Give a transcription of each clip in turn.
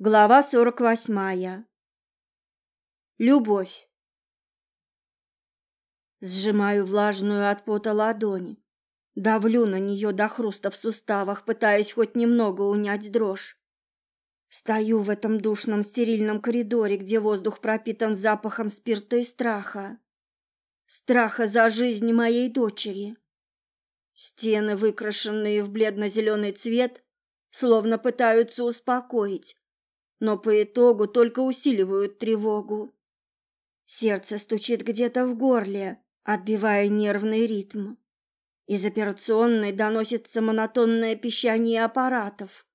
Глава сорок восьмая. Любовь. Сжимаю влажную от пота ладонь. Давлю на нее до хруста в суставах, пытаясь хоть немного унять дрожь. Стою в этом душном стерильном коридоре, где воздух пропитан запахом спирта и страха. Страха за жизнь моей дочери. Стены, выкрашенные в бледно-зеленый цвет, словно пытаются успокоить, но по итогу только усиливают тревогу. Сердце стучит где-то в горле, отбивая нервный ритм. Из операционной доносится монотонное пищание аппаратов.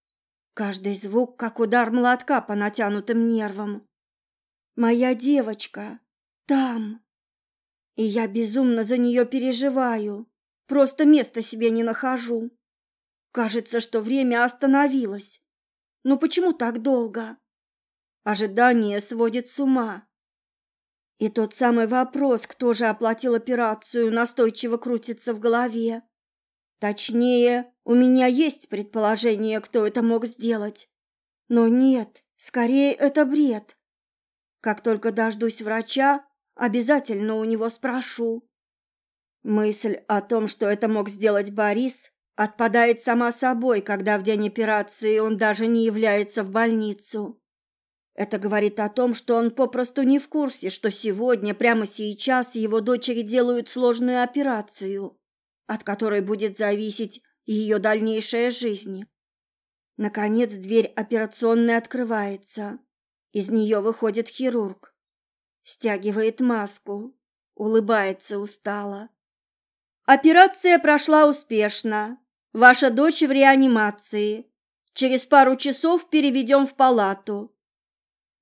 Каждый звук, как удар молотка по натянутым нервам. Моя девочка там. И я безумно за нее переживаю. Просто места себе не нахожу. Кажется, что время остановилось. Но почему так долго? Ожидание сводит с ума. И тот самый вопрос, кто же оплатил операцию, настойчиво крутится в голове. Точнее, у меня есть предположение, кто это мог сделать. Но нет, скорее это бред. Как только дождусь врача, обязательно у него спрошу. Мысль о том, что это мог сделать Борис, отпадает сама собой, когда в день операции он даже не является в больницу. Это говорит о том, что он попросту не в курсе, что сегодня, прямо сейчас, его дочери делают сложную операцию, от которой будет зависеть ее дальнейшая жизнь. Наконец дверь операционной открывается. Из нее выходит хирург. Стягивает маску, улыбается устало. Операция прошла успешно. Ваша дочь в реанимации. Через пару часов переведем в палату.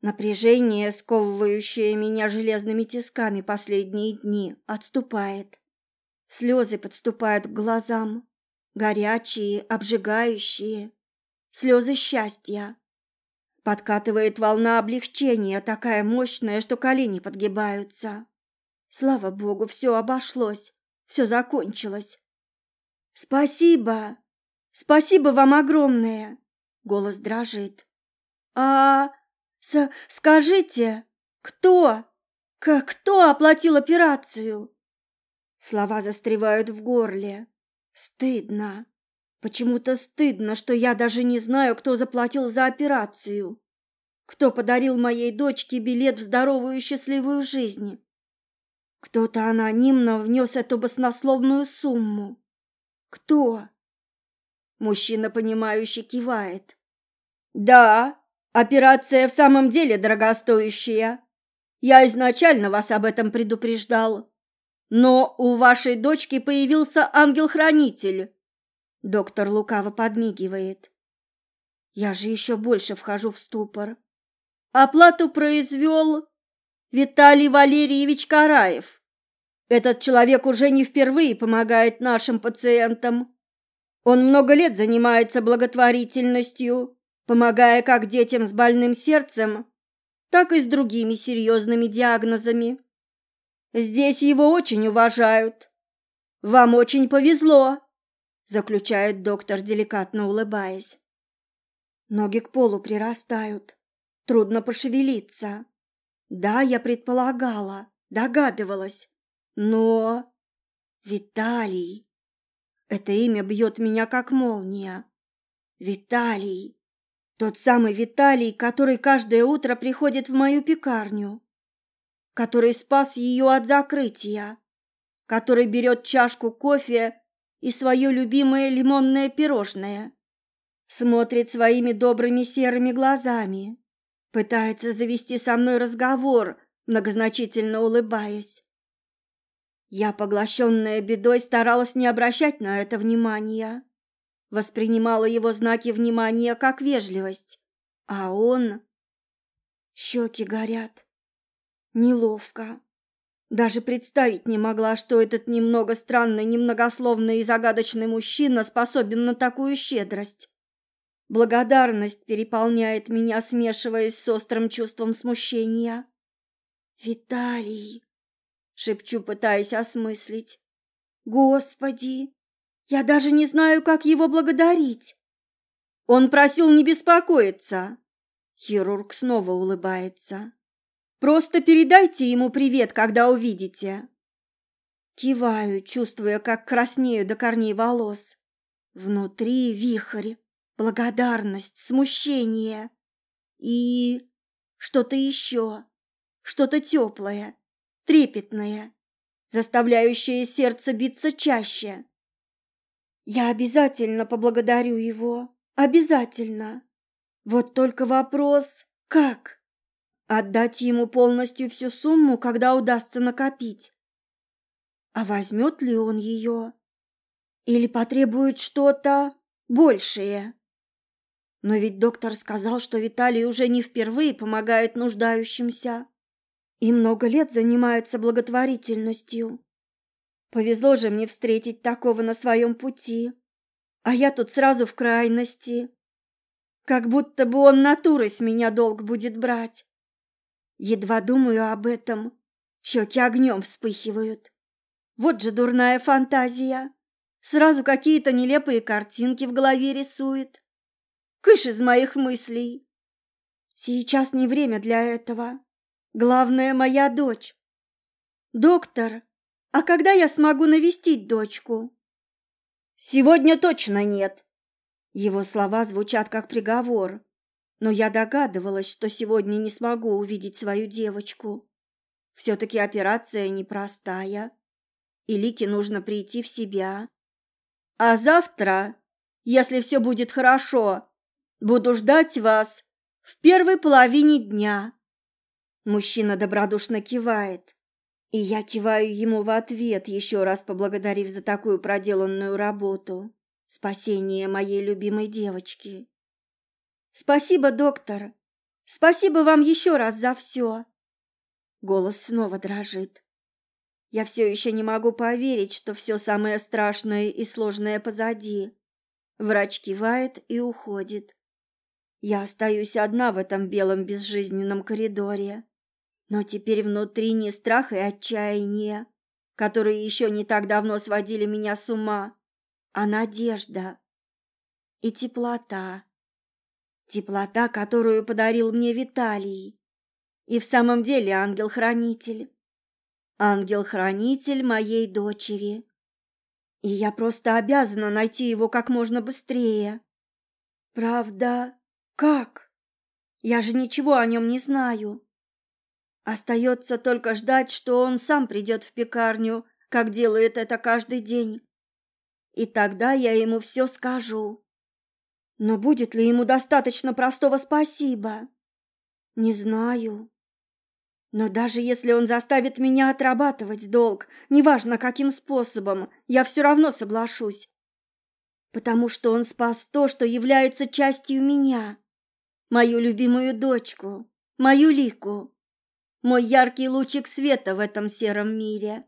Напряжение, сковывающее меня железными тисками последние дни, отступает. Слезы подступают к глазам, горячие, обжигающие, слезы счастья. Подкатывает волна облегчения, такая мощная, что колени подгибаются. Слава богу, все обошлось, все закончилось. «Спасибо! Спасибо вам огромное!» Голос дрожит. «А с скажите, кто? К кто оплатил операцию?» Слова застревают в горле. Стыдно. Почему-то стыдно, что я даже не знаю, кто заплатил за операцию. Кто подарил моей дочке билет в здоровую и счастливую жизнь. Кто-то анонимно внес эту баснословную сумму. Кто? Мужчина, понимающе кивает. Да, операция в самом деле дорогостоящая. Я изначально вас об этом предупреждал. Но у вашей дочки появился ангел-хранитель. Доктор лукаво подмигивает. Я же еще больше вхожу в ступор. Оплату произвел Виталий Валерьевич Караев. Этот человек уже не впервые помогает нашим пациентам. Он много лет занимается благотворительностью, помогая как детям с больным сердцем, так и с другими серьезными диагнозами. Здесь его очень уважают. Вам очень повезло, заключает доктор, деликатно улыбаясь. Ноги к полу прирастают. Трудно пошевелиться. Да, я предполагала, догадывалась. Но... Виталий... Это имя бьет меня как молния. Виталий. Тот самый Виталий, который каждое утро приходит в мою пекарню. Который спас ее от закрытия. Который берет чашку кофе и свое любимое лимонное пирожное. Смотрит своими добрыми серыми глазами. Пытается завести со мной разговор, многозначительно улыбаясь. Я, поглощенная бедой, старалась не обращать на это внимания. Воспринимала его знаки внимания как вежливость. А он... Щеки горят. Неловко. Даже представить не могла, что этот немного странный, немногословный и загадочный мужчина способен на такую щедрость. Благодарность переполняет меня, смешиваясь с острым чувством смущения. «Виталий!» Шепчу, пытаясь осмыслить. Господи, я даже не знаю, как его благодарить. Он просил не беспокоиться. Хирург снова улыбается. Просто передайте ему привет, когда увидите. Киваю, чувствуя, как краснею до корней волос. Внутри вихрь, благодарность, смущение и что-то еще, что-то теплое, трепетное, заставляющее сердце биться чаще. Я обязательно поблагодарю его, обязательно. Вот только вопрос, как? Отдать ему полностью всю сумму, когда удастся накопить? А возьмет ли он ее? Или потребует что-то большее? Но ведь доктор сказал, что Виталий уже не впервые помогает нуждающимся и много лет занимается благотворительностью. Повезло же мне встретить такого на своем пути, а я тут сразу в крайности. Как будто бы он натурой с меня долг будет брать. Едва думаю об этом, щеки огнем вспыхивают. Вот же дурная фантазия. Сразу какие-то нелепые картинки в голове рисует. Кыш из моих мыслей. Сейчас не время для этого. Главное, моя дочь. Доктор, а когда я смогу навестить дочку? Сегодня точно нет. Его слова звучат как приговор, но я догадывалась, что сегодня не смогу увидеть свою девочку. Все-таки операция непростая, и Лике нужно прийти в себя. А завтра, если все будет хорошо, буду ждать вас в первой половине дня. Мужчина добродушно кивает, и я киваю ему в ответ, еще раз поблагодарив за такую проделанную работу спасение моей любимой девочки. Спасибо, доктор. Спасибо вам еще раз за все. Голос снова дрожит. Я все еще не могу поверить, что все самое страшное и сложное позади. Врач кивает и уходит. Я остаюсь одна в этом белом безжизненном коридоре. Но теперь внутри не страх и отчаяние, которые еще не так давно сводили меня с ума, а надежда и теплота. Теплота, которую подарил мне Виталий. И в самом деле ангел-хранитель. Ангел-хранитель моей дочери. И я просто обязана найти его как можно быстрее. Правда, как? Я же ничего о нем не знаю. Остается только ждать, что он сам придет в пекарню, как делает это каждый день. И тогда я ему все скажу. Но будет ли ему достаточно простого спасибо? Не знаю. Но даже если он заставит меня отрабатывать долг, неважно каким способом, я все равно соглашусь. Потому что он спас то, что является частью меня. Мою любимую дочку, мою Лику. Мой яркий лучик света в этом сером мире.